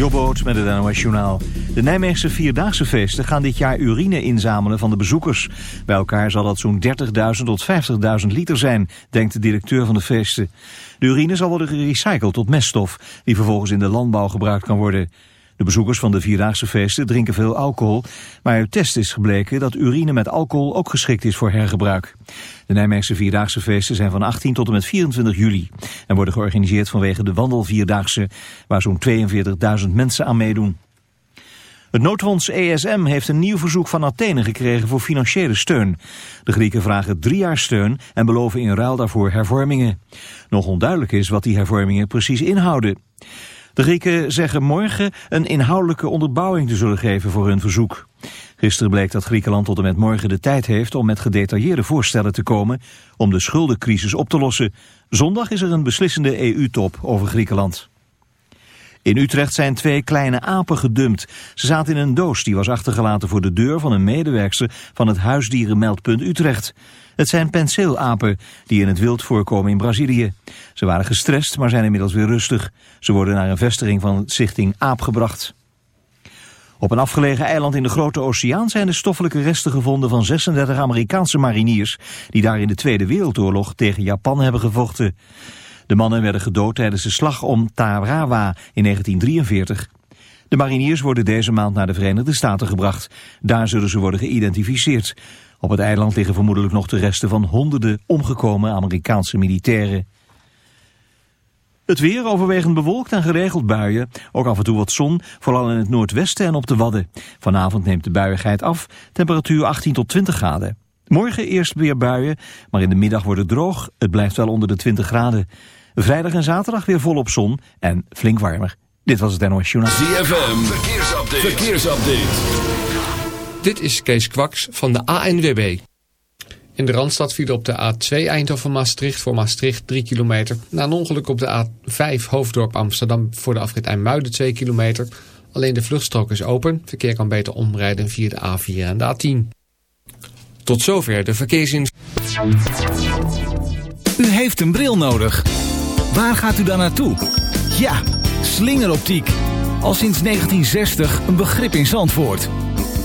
Jobboot met het NOS Journaal. De Nijmeegse Vierdaagse feesten gaan dit jaar urine inzamelen van de bezoekers. Bij elkaar zal dat zo'n 30.000 tot 50.000 liter zijn, denkt de directeur van de feesten. De urine zal worden gerecycled tot meststof, die vervolgens in de landbouw gebruikt kan worden. De bezoekers van de Vierdaagse feesten drinken veel alcohol, maar uit test is gebleken dat urine met alcohol ook geschikt is voor hergebruik. De Nijmeegse Vierdaagse feesten zijn van 18 tot en met 24 juli en worden georganiseerd vanwege de Wandelvierdaagse, waar zo'n 42.000 mensen aan meedoen. Het noodfonds ESM heeft een nieuw verzoek van Athene gekregen voor financiële steun. De Grieken vragen drie jaar steun en beloven in ruil daarvoor hervormingen. Nog onduidelijk is wat die hervormingen precies inhouden. De Grieken zeggen morgen een inhoudelijke onderbouwing te zullen geven voor hun verzoek. Gisteren bleek dat Griekenland tot en met morgen de tijd heeft om met gedetailleerde voorstellen te komen om de schuldencrisis op te lossen. Zondag is er een beslissende EU-top over Griekenland. In Utrecht zijn twee kleine apen gedumpt. Ze zaten in een doos die was achtergelaten voor de deur van een medewerkster van het huisdierenmeldpunt Utrecht. Het zijn penseelapen die in het wild voorkomen in Brazilië. Ze waren gestrest, maar zijn inmiddels weer rustig. Ze worden naar een vestiging van Stichting Aap gebracht. Op een afgelegen eiland in de Grote Oceaan zijn de stoffelijke resten gevonden van 36 Amerikaanse mariniers die daar in de Tweede Wereldoorlog tegen Japan hebben gevochten. De mannen werden gedood tijdens de slag om Tarawa in 1943. De mariniers worden deze maand naar de Verenigde Staten gebracht. Daar zullen ze worden geïdentificeerd. Op het eiland liggen vermoedelijk nog de resten van honderden omgekomen Amerikaanse militairen. Het weer overwegend bewolkt en geregeld buien. Ook af en toe wat zon, vooral in het noordwesten en op de Wadden. Vanavond neemt de buiigheid af, temperatuur 18 tot 20 graden. Morgen eerst weer buien, maar in de middag wordt het droog. Het blijft wel onder de 20 graden. Vrijdag en zaterdag weer volop zon en flink warmer. Dit was het NOS Journaal. ZFM, verkeersupdate. verkeersupdate. Dit is Kees Kwaks van de ANWB. In de Randstad viel op de A2 Eindhoven-Maastricht voor Maastricht 3 kilometer. Na een ongeluk op de A5 Hoofddorp Amsterdam voor de afrit IJmuiden 2 kilometer. Alleen de vluchtstrook is open. Verkeer kan beter omrijden via de A4 en de A10. Tot zover de verkeersinformatie. U heeft een bril nodig. Waar gaat u dan naartoe? Ja, slingeroptiek. Al sinds 1960 een begrip in Zandvoort.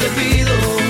Le pido.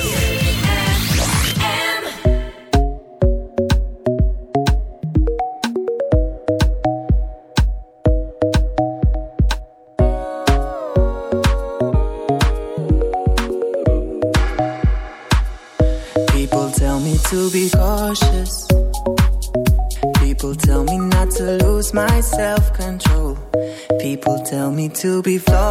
to be flawed.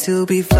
to be fine.